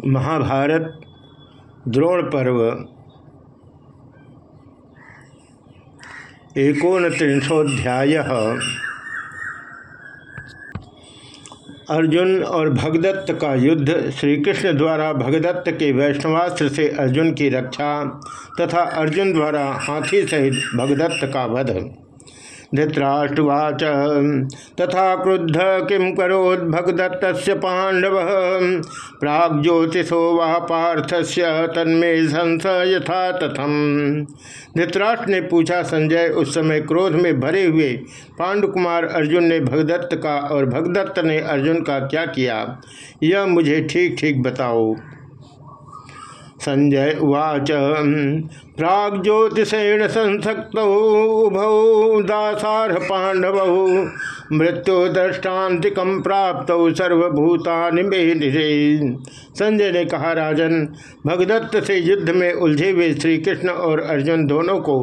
महाभारत, द्रोण पर्व एकोन त्रिंशोध्याय अर्जुन और भगदत्त का युद्ध श्री कृष्ण द्वारा भगदत्त के वैष्णवास्त्र से अर्जुन की रक्षा तथा अर्जुन द्वारा हाथी सहित भगदत्त का वध। धृतराष्ट्रवाच। तथा क्रुद्ध किं करोद भगदत्त पांडव प्राग्ज्योतिषो वा पार्थस्य तन्मे संस यथा तथम। धृतराष्ट्र ने पूछा संजय उस समय क्रोध में भरे हुए। पांडुकुमार अर्जुन ने भगदत्त का और भगदत्त ने अर्जुन का क्या किया? यह मुझे ठीक ठीक बताओ। संजय उवाच। प्राग्ज्योतिषेण संसक्त उभौ दासारह पांडव मृत्यु दृष्टान्तिक प्राप्त सर्वभूतानि संजय ने कहा, राजन, भगदत्त से युद्ध में उलझे हुए श्री कृष्ण और अर्जुन दोनों को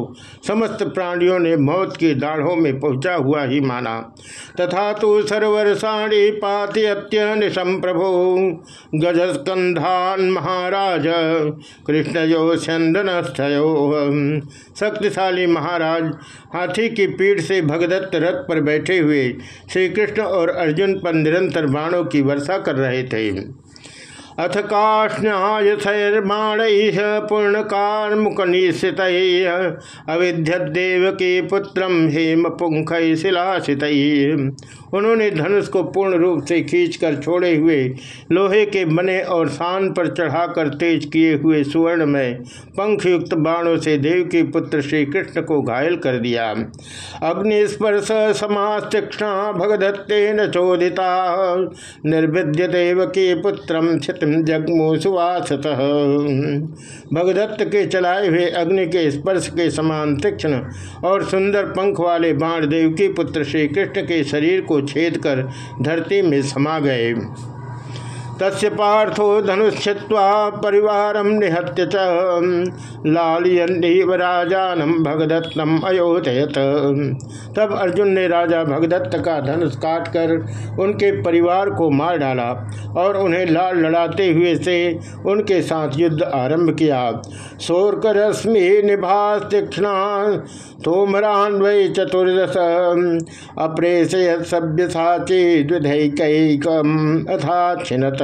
समस्त प्राणियों ने मौत की दाढ़ों में पहुँचा हुआ ही माना। तथा तो सर्वर्षाणी पात्यत्य निशम प्रभो गजस्कंधान महाराज, कृष्णयो चंदनस्थयो शक्तिशाली महाराज हाथी की पीठ से भगदत्त रथ पर बैठे हुए श्री कृष्ण और अर्जुन पर निरंतर बाणों की वर्षा कर रहे थे। अथ काष्णायथर्माण पूर्ण कार्मुकनिश्चित अविध्यदेव के पुत्र हेम पुंख शिलाशित उन्होंने धनुष को पूर्ण रूप से खींचकर छोड़े हुए लोहे के बने और शान पर चढ़ाकर तेज किए हुए सुवर्ण में पंखयुक्त बाणों से देव के पुत्र श्री कृष्ण को घायल कर दिया। अग्निस्पर्श समाज तीक्षणा भगदत्ते न चोदिता, निर्विद्य देव के पुत्र क्षितिम जगमो सुवासत भगदत्त के चलाए हुए अग्नि के स्पर्श के समान तीक्ष्ण और सुंदर पंख वाले बाण देव के पुत्र श्री कृष्ण के शरीर को छेद कर धरती में समा गए। तस्य पार्थो धनुष्य्वा परिवार निहत्य च। लालियन्नीव राजानम भगदत्तम अयोधयत तब अर्जुन ने राजा भगदत्त का धनुष काट कर उनके परिवार को मार डाला और उन्हें लाल लड़ाते हुए से उनके साथ युद्ध आरंभ किया। शोरकरश्मि निभास तीक्षणा तोमरान वै चतुर्दश। अप्रेशय सभ्य साची द्विधैकम अथा छिनत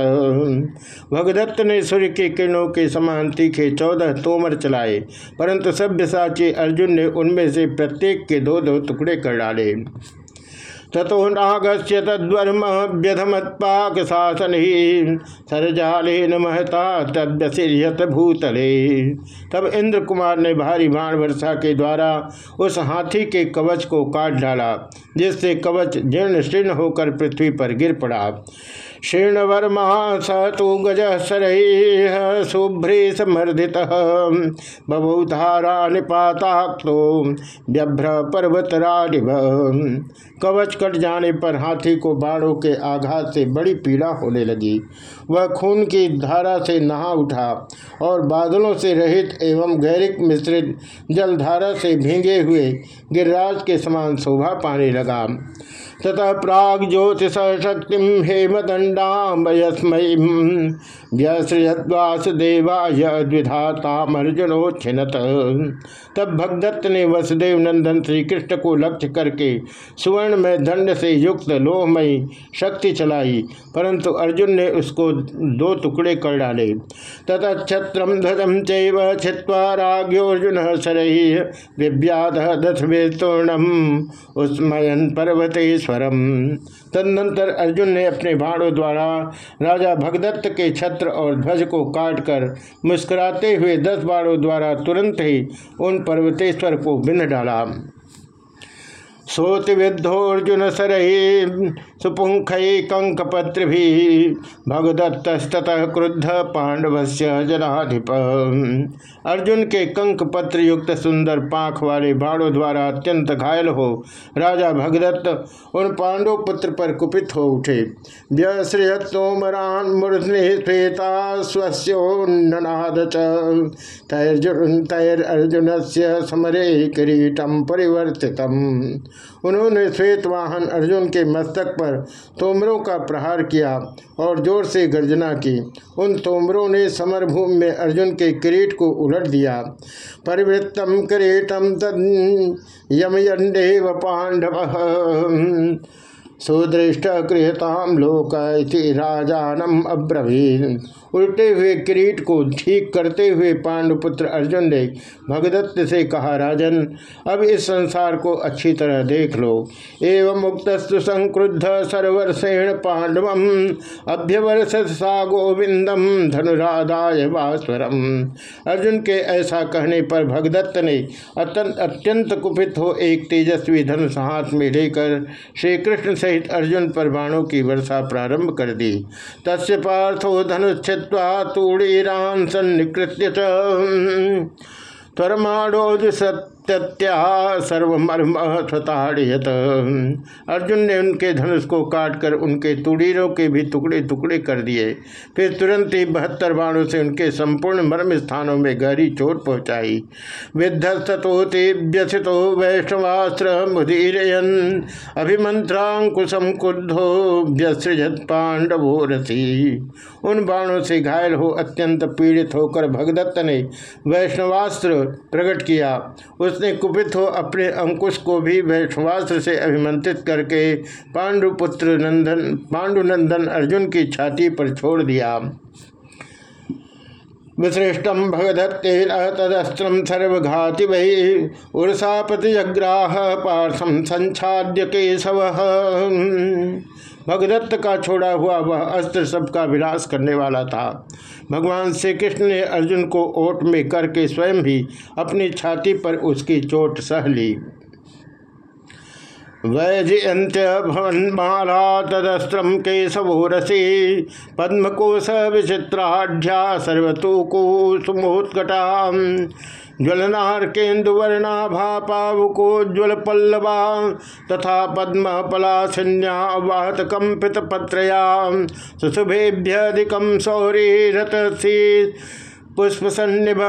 भगदत्त ने सूर्य के किरणों के समान तीखे चौदह तोमर चलाए, परंतु सभ्यसाची अर्जुन ने उनमें से प्रत्येक के दो दो टुकड़े कर डाले। तथो नागस्य तद्वर्म व्यधमत्पाक शासन ही सरजाले महता तद्यत भूतले। तब इंद्र कुमार ने भारी बाण वर्षा के द्वारा उस हाथी के कवच को काट डाला, जिससे कवच जीर्ण शीर्ण होकर पृथ्वी पर गिर पड़ा। शीर्णवर्मा स तो गज सर शुभ्रे समर्दित बभूधारा निपाताक्तो व्यभ्र पर्वतराडिभ कवच कट जाने पर हाथी को बाणों के आघात से बड़ी पीड़ा होने लगी। वह खून की धारा से नहा उठा और बादलों से रहित एवं गैरिक मिश्रित जलधारा से भींगे हुए गिरिराज के समान शोभा पाने लगा। ततः प्राग ज्योतिष शक्ति हेमदंडामयस्मय व्यसृयद्वासुदेवाय द्विधातामर्जुनोच्छिनत। तब भगदत्त ने वसुदेव नंदन श्री कृष्ण को लक्ष्य करके सुवर्ण में दंड से युक्त लोहमयी शक्ति चलाई परंतु अर्जुन ने उसको दो टुकड़े कर डाले। तथा छत्रम ध्वजम चैव छिवा राग्योर्जुन सरही विव्याध दशवे तोर्णम उस्मयन पर्वतेश्वरम तदनंतर अर्जुन ने अपने भाड़ों द्वारा राजा भगदत्त के छत्र और ध्वज को काटकर मुस्कुराते हुए दस बाणों द्वारा तुरंत ही उन पर्वतेश्वर को बिंद डाला। सोति विद्धोर्जुन सरही सुपुंख कंकपत्र भी भगदत्तस्तः क्रुद्ध पांडव से जनाधिप। अर्जुन के कंक पत्र युक्त सुंदर पाख वाले बाणों द्वारा अत्यंत घायल हो, राजा भगदत्त उन पांडव पुत्र पर कुपित हो उठे। व्यश्रियोमरान मूर्धता स्वस्योन्नाद तैर्जुन अर्जुन से समरे किरीटम परिवर्तितम। उन्होंने श्वेत वाहन अर्जुन के मस्तक पर तोमरों का प्रहार किया और ज़ोर से गर्जना की। उन तोमरों ने समरभूमि में अर्जुन के किरीट को उलट दिया। परिवृत्तम किरीटम तद यमयंडेव पांडव। सुदृष्ट गृहताम लोक राजानम अब्रवीन उल्टे हुए किरीट को ठीक करते हुए पांडुपुत्र अर्जुन ने भगदत्त से कहा, राजन, अब इस संसार को अच्छी तरह देख लो। एवं मुक्तस्तु संक्रुद्ध सर्वर्षेण पांडव अभ्यवर्ष सा गोविंदम, धनुराधाय भास्वरम अर्जुन के ऐसा कहने पर भगदत्त ने अत्यंत कुपित हो एक तेजस्वी धनुष हाथ में लेकर श्री कृष्ण सहित अर्जुन पर बाणों की वर्षा प्रारंभ कर दी। तस्य पार्थो धनुष त्यक्वा तूड़ीरान सन्निकृत्य परमाणोज सत्य त्यत्या सर्वमर्म स्वताड़ियत अर्जुन ने उनके धनुष को काटकर उनके तुड़ीरों के भी टुकड़े टुकड़े कर दिए। फिर तुरंत ही बहत्तर बाणों से उनके संपूर्ण मर्म स्थानों में गहरी चोट पहुंचाई। विध्वस्तोति व्यथितो वैष्णवास्त्र मुदीरयन अभिमंत्रांकुशम क्रुद्धो व्यसृजत पांडवो रसी। उन बाणों से घायल हो अत्यंत पीड़ित होकर भगदत्त ने वैष्णवास्त्र प्रकट किया। उस उसने कुपित हो अपने अंकुश को भी वैष्णवास्त्र से अभिमंत्रित करके पांडुपुत्र नंदन, पांडुनंदन अर्जुन की छाती पर छोड़ दिया। विश्रेष्टम भगदत्तेन तदस्त्रम सर्वघाति वही उर्सापति जग्राह पार्थम संछाद्य केशव। भगदत्त का छोड़ा हुआ वह अस्त्र सबका विनाश करने वाला था। भगवान श्री कृष्ण ने अर्जुन को ओट में करके स्वयं भी अपनी छाती पर उसकी चोट सह ली। वैजयंत्य भवन्माला तदस्त्रम केशवोरसी पद्मकोश विचित्राढ़्या सर्वतोको सुमोत्कटा ज्वलनार्केन्दुवर्णाभा पावुकोज्वल पल्लवा तथा पद्म पलाशन्या वाहत कंपित पत्रया सुशुभेभ्यधिकम सौरी रथसी पुष्पसन्निभ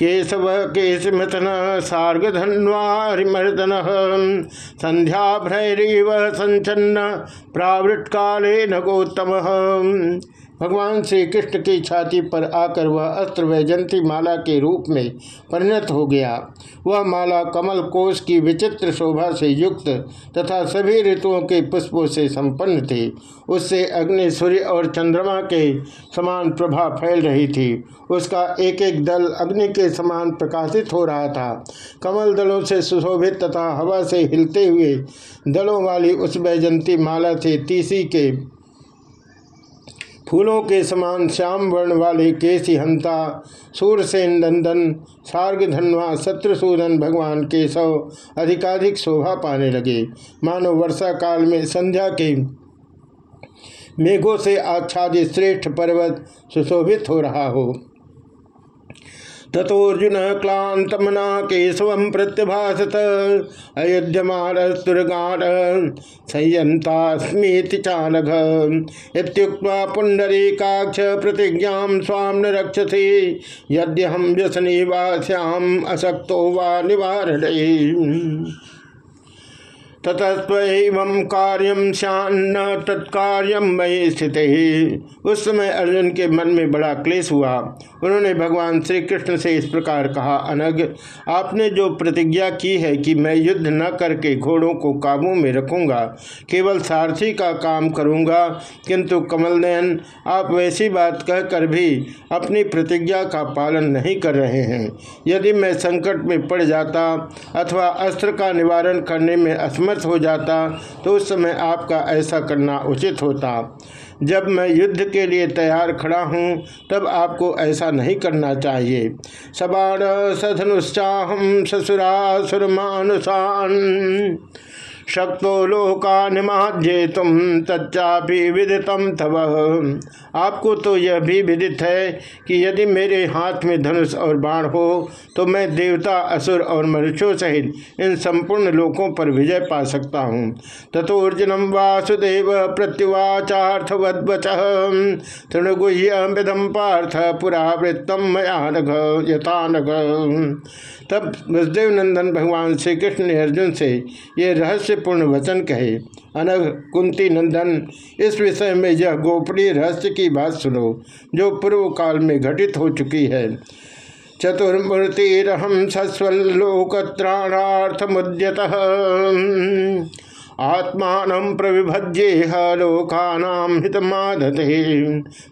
केशव केशमथन सार्गधन्वारिमर्दन। संध्याभ्रैरव संचन्न प्रावृत नगोत्तम भगवान श्री कृष्ण की छाती पर आकर वह अस्त्र वैजंती माला के रूप में परिणत हो गया। वह माला कमल कोष की विचित्र शोभा से युक्त तथा सभी ऋतुओं के पुष्पों से संपन्न थी। उससे अग्नि, सूर्य और चंद्रमा के समान प्रभा फैल रही थी। उसका एक एक दल अग्नि के समान प्रकाशित हो रहा था। कमल दलों से सुशोभित तथा हवा से हिलते हुए दलों वाली उस वैजंती माला से तीसी के फूलों के समान श्याम वर्ण वाले केसी हंता, सूरसेन नंदन सार्ग धनवा शत्रुसूदन भगवान केशव अधिकाधिक शोभा पाने लगे। मानो वर्षा काल में संध्या के मेघों से आच्छादित श्रेष्ठ पर्वत सुशोभित हो रहा हो। तथोर्जुन क्लांतमना केशव प्रत्यभाषत अयोध्यमारस्तुर्गान संयंतास्मीति चानघ। इत्युक्त्वा पुंडरीकाक्ष प्रतिज्ञा स्वाम न रक्षसी। यद्य हम व्यसनी वास्याम अशक्तो वा निवारण ततस्व कार्यम श्यान्न तत्कार्यम मई स्थित। ही उस समय अर्जुन के मन में बड़ा क्लेश हुआ। उन्होंने भगवान श्री कृष्ण से इस प्रकार कहा अनग आपने जो प्रतिज्ञा की है कि मैं युद्ध न करके घोड़ों को काबू में रखूँगा, केवल सारथी का काम करूँगा, किंतु कमल नयन आप वैसी बात कहकर भी अपनी प्रतिज्ञा का पालन नहीं कर रहे हैं। यदि मैं संकट में पड़ जाता अथवा अस्त्र का निवारण करने में असमर्थ समर्थ हो जाता तो उस समय आपका ऐसा करना उचित होता। जब मैं युद्ध के लिए तैयार खड़ा हूँ, तब आपको ऐसा नहीं करना चाहिए। सबाण सधनुश्चाहम ससुरासुरमानुषान। शक्तो लोका निमाध्ये तुम तच्चापि विदितम तव। आपको तो यह भी विदित है कि यदि मेरे हाथ में धनुष और बाण हो तो मैं देवता, असुर और मनुष्यों सहित इन संपूर्ण लोकों पर विजय पा सकता हूँ। तथोर्जुनम वासुदेव प्रत्युवाचार्थवच तृणगुह्यम पार्थ पुरावृत्तम मयानघ यथानघ तब वसुदेव नंदन भगवान श्री कृष्ण ने अर्जुन से ये रहस्य रहस्यपूर्ण वचन कहे। अनघ कुंती नंदन, इस विषय में यह गोपनीय रहस्य की बात सुनो, जो पूर्व काल में घटित हो चुकी है। चतुर्मूर्तिरहम सस्वलोकत्राणार्थ मुद्यत आत्मान प्रविभज्येह लोकानाम हितमादते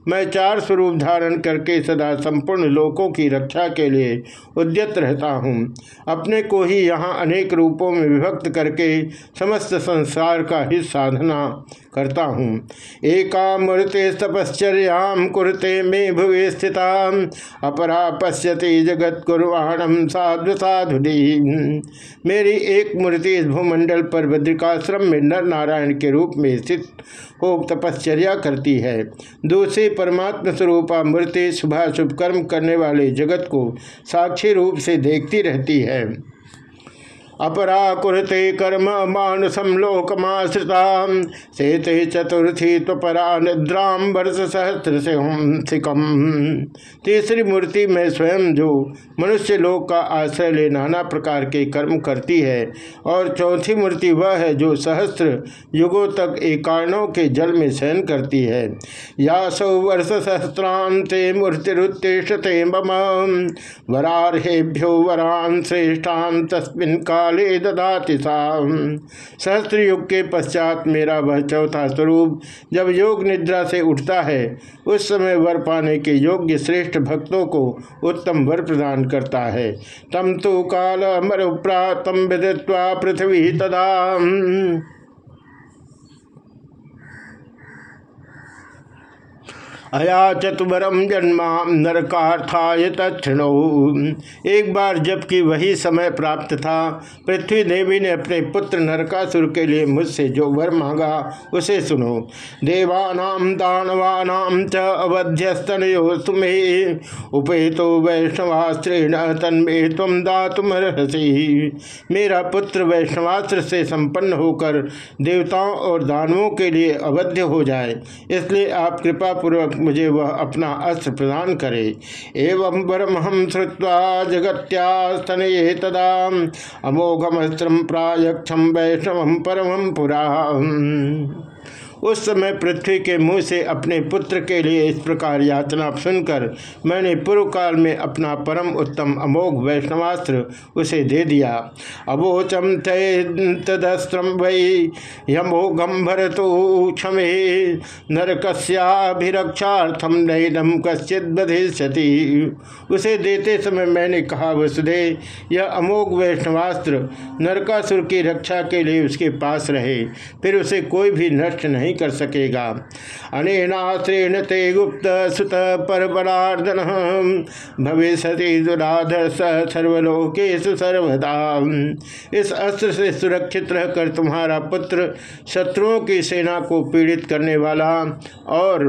मैं चार स्वरूप धारण करके सदा संपूर्ण लोकों की रक्षा के लिए उद्यत रहता हूँ। अपने को ही यहाँ अनेक रूपों में विभक्त करके समस्त संसार का हित साधना करता हूँ। एका मूर्ति तपश्चर्याम कुरते में भुवे स्थिता, अपरा पश्यति जगत कुर्वाणम साधु साधु मेरी एक मूर्ति इस भूमंडल पर बद्रिकाश्रम में नर नारायण के रूप में स्थित हो तपश्चर्या करती है। दूसरी परमात्मा स्वरूपा मूर्ति शुभ शुभ कर्म करने वाले जगत को साक्षी रूप से देखती रहती है। अपरा कुरते कर्म मानुषम लोकमाश्रिता। सेते चतुर्थी त्वपरा निद्राम वर्ष सहस्त्र से सिकम तीसरी मूर्ति में स्वयं जो मनुष्य लोक का आश्रय ले नाना प्रकार के कर्म करती है, और चौथी मूर्ति वह है जो सहस्त्र युगों तक एकाणों के जल में शयन करती है। या सौ वर्ष सहस्रांते मूर्तिरुत्तिषते मम। वरारहेभ्यो वरान श्रेष्ठान तस्मिन का काले ददाति सहस्त्र युग के पश्चात मेरा वह चौथा स्वरूप जब योग निद्रा से उठता है, उस समय वर पाने के योग्य श्रेष्ठ भक्तों को उत्तम वर प्रदान करता है। तम तो काल अमर मरुप्रा तम विदित्वा पृथ्वी तदा। अया चतुवरम जन्मा नरकार्थाय एक बार जबकि वही समय प्राप्त था, पृथ्वी देवी ने अपने पुत्र नरकासुर के लिए मुझसे जो वर मांगा, उसे सुनो। देवानाम दानवानाम च अवध्यस्तन अवध्यस्तनयो तुम्हें उपेतो वैष्णवास्त्रेण तन्मे तम दातुमर्हसी। मेरा पुत्र वैष्णवास्त्र से संपन्न होकर देवताओं और दानवों के लिए अवध्य हो जाए, इसलिए आप कृपा पूर्वक मुझे वह अपना अस्त्र प्रदान करे। एवं वरमहम श्रुवा जगत्यास्तन तदा अमोघमस्त्र प्रायक्षम वैष्णव परम पुरा उस समय पृथ्वी के मुँह से अपने पुत्र के लिए इस प्रकार याचना सुनकर मैंने पूर्व काल में अपना परम उत्तम अमोघ वैष्णवास्त्र उसे दे दिया। अबोचम तदस्त्रम वै यमोघम तो क्षमे नरकस्याभिरक्षार्थम नैनम कश्चित बधिष्यति। उसे देते समय मैंने कहा वसुधे यह अमोघ वैष्णवास्त्र नरकासुर की रक्षा के लिए उसके पास रहे, फिर उसे कोई भी नष्ट नहीं नहीं कर सकेगा। अनेनाश्रेण ते गुप्त सुत पर बलार्दन भविष्य दुराधर सर्वलोकेश सर्वदा। इस अस्त्र से सुरक्षित रहकर तुम्हारा पुत्र शत्रुओं की सेना को पीड़ित करने वाला और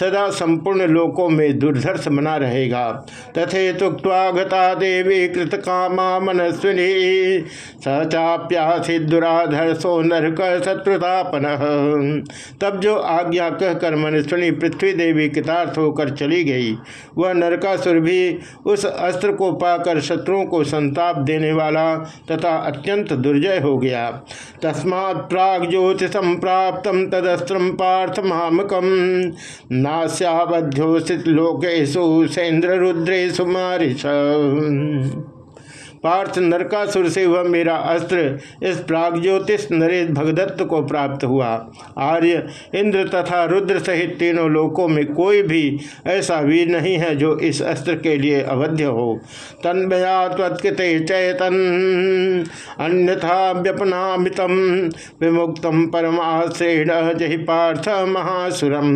सदा संपूर्ण लोकों में दुर्धर्ष बना रहेगा। तथे तुक्ता देवी कृत कामा मनस्विनी सचाप्यासी दुराधर्षो नरक शत्रुतापन। तब जो आज्ञा कहकर मनस्विनी पृथ्वी देवी कृतार्थ होकर चली गई, वह नरकासुर भी उस अस्त्र को पाकर शत्रुओं को संताप देने वाला तथा अत्यंत दुर्जय हो गया। तस्मात् प्राग ज्योतिषम प्राप्त तदस्त्र पार्थ मामकम। नास्याबध्योषित लोकेशु सेन्द्र रुद्रेशु मारिश पार्थ नरकासुर से वह मेरा अस्त्र, इस प्रागज्योतिष नरेश भगदत्त को प्राप्त हुआ। आर्य, इंद्र तथा रुद्र सहित तीनों लोकों में कोई भी ऐसा वीर नहीं है जो इस अस्त्र के लिए अवध्य हो। तन्मया तत्कृत चैतन, अन्यथा व्यपनामितम, विमुक्तम परमाश्रेण जहि पार्थ महासुरम।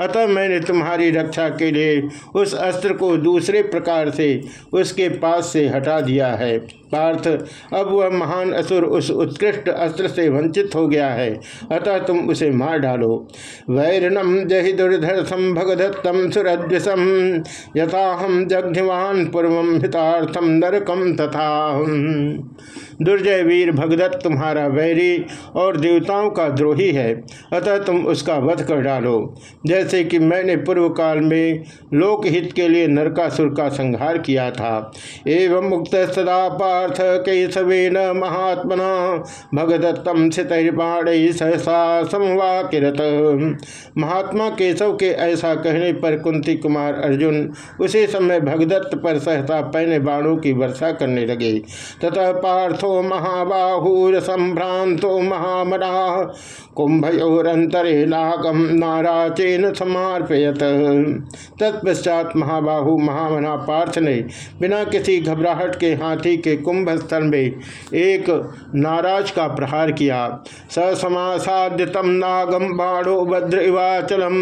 अतः मैंने तुम्हारी रक्षा के लिए उस अस्त्र को दूसरे प्रकार से उसके पास से हटा दिया है पार्थ, अब वह महान असुर उस उत्कृष्ट अस्त्र से वंचित हो गया है, अतः तुम उसे मार डालो। वैरणम जहि दुर्धर्षम भगदत्तम सुरद्विषम यथा हम पूर्व हितार्थम नरकम तथा। दुर्जय वीर भगदत्त तुम्हारा वैरी और देवताओं का द्रोही है, अतः तुम उसका वध कर डालो। जैसे कि मैंने पूर्व काल में लोकहित के लिए नरकासुर का संहार किया था, एवं मुक्त सदा पार्थ केशवेन महात्मना भगदत्तम सितर्बाण सहसा समवाकिरत महात्मा केशव के ऐसा कहने पर कुंती कुमार अर्जुन उसी समय भगदत्त पर सहसा पहने बाणों की वर्षा करने लगे। तथा पार्थो महाबाहूर संभ्रांतो महामना कुंभयोरंतरे नागम नाराचेन समर्पयत। तत्पश्चात महाबाहु महामना पार्थ ने बिना किसी घबराहट के हाथी के कुंभ स्थल में एक नाराज़ का प्रहार किया। ससमासाद्य तम नागम बाणो भद्र इवाचलम।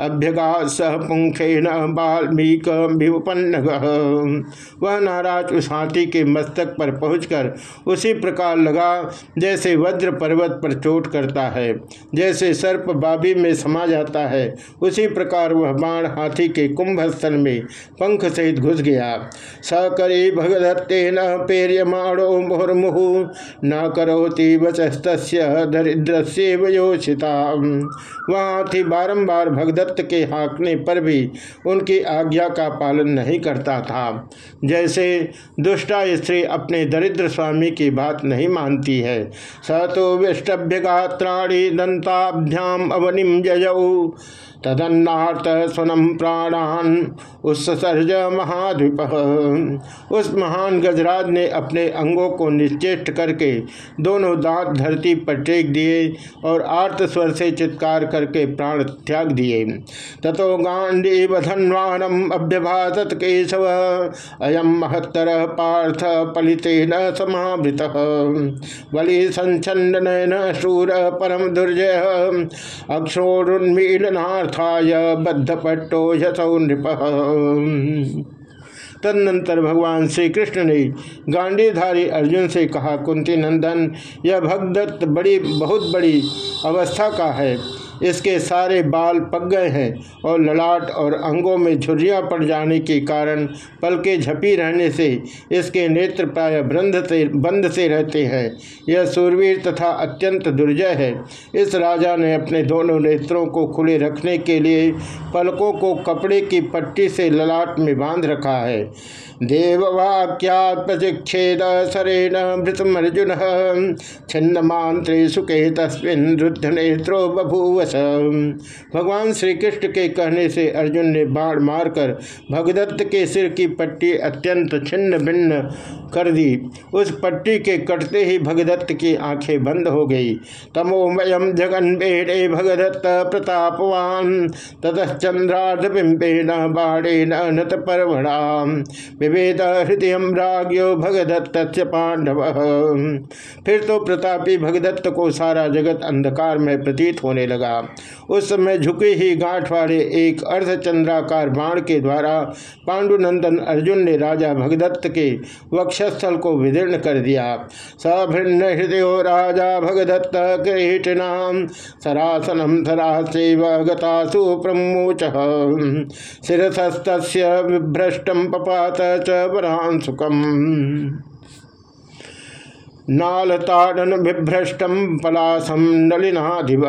अभ्यगा सह पुंखे न बाल्मीक वह नाराज़ उस हाथी के मस्तक पर पहुंचकर उसी प्रकार लगा जैसे वज्र पर्वत पर चोट करता है, जैसे सर्प बाबी में समा जाता है। उसी प्रकार वह बाण हाथी के कुंभ स्थल में पंख सहित घुस गया। सकरी भगदत्तेन पेर्यमाणो मुहुर्मुहु न करोति वचस्त दरिद्र से वयोषिता वह हाथी बारंबार भगदत्त के हाँकने पर भी उनकी आज्ञा का पालन नहीं करता था। जैसे दुष्टा स्त्री अपने दरिद्र स्वामी की बात नहीं मानती है। स तो विष्टभ्य गात्राणी दंताभ्याम अवनिम जयऊ तदन्नार्थ स्वनम प्राणान। उत्सर्ज महाद्वीप। उस महान गजराज ने अपने अंगों को निश्चेष्ट करके दोनों दांत धरती पर टेक दिए और आर्त स्वर से चित्कार करके प्राण त्याग दिए। ततो गांडी बधन्वानम अभ्यभाषत केशव। अयम महत्तर पार्थ पलिते न समावृत बलि संचन्न शूर परम दुर्जय। अक्षोरुन्मीलनार्थ अर्थाय बद्धपट्टो यथौ नृप। तदनंतर भगवान श्री कृष्ण ने गांडीधारी अर्जुन से कहा, कुंती नंदन, यह भगदत्त बड़ी, बहुत बड़ी अवस्था का है। इसके सारे बाल पक गए हैं और ललाट और अंगों में झुर्रियाँ पड़ जाने के कारण पलके झपी रहने से इसके नेत्र प्राय बंद से बंद से रहते हैं। यह सूरवीर तथा अत्यंत दुर्जय है। इस राजा ने अपने दोनों नेत्रों को खुले रखने के लिए पलकों को कपड़े की पट्टी से ललाट में बाँध रखा है। देववाक्यात् प्रतिक्षेद सरेण भृतमर्जुन छिन्न मांत्रे सुखे तस्मिन रुद्ध नेत्रो बभूवस भगवान श्री कृष्ण के कहने से अर्जुन ने बाण मारकर भगदत्त के सिर की पट्टी अत्यंत छिन्न भिन्न कर दी। उस पट्टी के कटते ही भगदत्त की आँखें बंद हो गई। तमोमयम जगन बेड़े भगदत्त प्रतापवान ततः चंद्रार्ध बिंबेन बाणेन नत परवणा विवेद हृदय राग्यो भगदत्त पांडव फिर तो प्रतापी भगदत्त को सारा जगत अंधकार में प्रतीत होने लगा। उस समय झुके ही गांठ वाले एक अर्धचंद्राकार बाण के द्वारा पांडुनंदन अर्जुन ने राजा भगदत्त के वक्षस्थल को विदीर्ण कर दिया। सभिन्न हृदय राजा भगदत्त किरीटिनाम सरासनम धरासेव गतासु प्रमोच। शिरसस्त विभ्रष्टम पपात च सुखम। नालताड़न विभ्रष्टम पलासम नलिनाधिव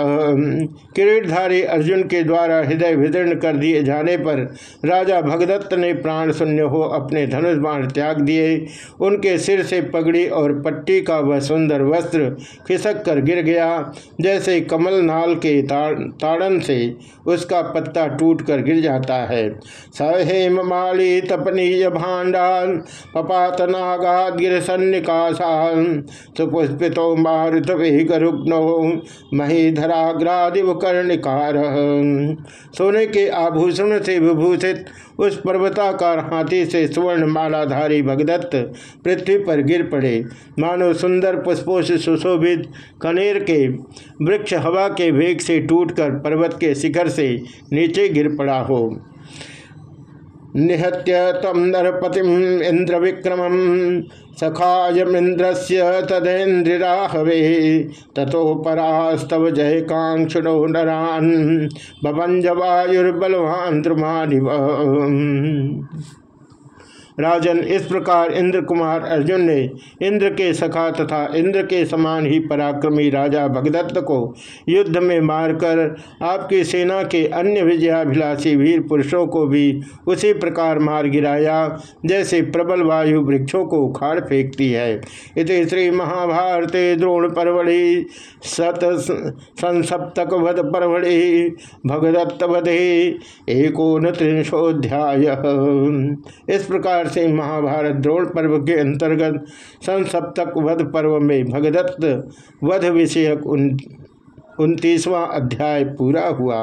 किरीटधारी अर्जुन के द्वारा हृदय विदीर्ण कर दिए जाने पर राजा भगदत्त ने प्राण शून्य हो अपने धनुष बाण त्याग दिए। उनके सिर से पगड़ी और पट्टी का वह सुंदर वस्त्र खिसक कर गिर गया। जैसे कमल नाल के ताड़न से उसका पत्ता टूट कर गिर जाता है। सहेम माली तपनीय भांडान पपात नागाद गिर सन्निकाशान सुपुष्पितो मारुतवेगरुग्नो महीधराग्रादिव कर्णिकार सोने के आभूषण से विभूषित उस पर्वताकार हाथी से स्वर्ण मालाधारी भगदत्त पृथ्वी पर गिर पड़े। मानो सुंदर पुष्पों से सुशोभित कनेर के वृक्ष हवा के वेग से टूटकर पर्वत के शिखर से नीचे गिर पड़ा हो। निहत्य तम नरपतिम इंद्र विक्रम सखायमिंद्र से तदेन्द्रिराहवे। तथो जय कांक्षणो नरान। बभंज वायुर्बलवान राजन इस प्रकार इंद्र कुमार अर्जुन ने इंद्र के सखा तथा इंद्र के समान ही पराक्रमी राजा भगदत्त को युद्ध में मारकर आपकी सेना के अन्य विजयाभिलाषी वीर पुरुषों को भी उसी प्रकार मार गिराया, जैसे प्रबल वायु वृक्षों को उखाड़ फेंकती है। इस श्री महाभारते द्रोण परवड़ी, सत संसप्तक वध परवड़ी, भगदत्त वधे एकोन त्रिशोध्याय इस प्रकार से महाभारत द्रोण पर्व के अंतर्गत सन सप्तक वध पर्व में भगदत्त वध विषयक उन उनतीसवां अध्याय पूरा हुआ।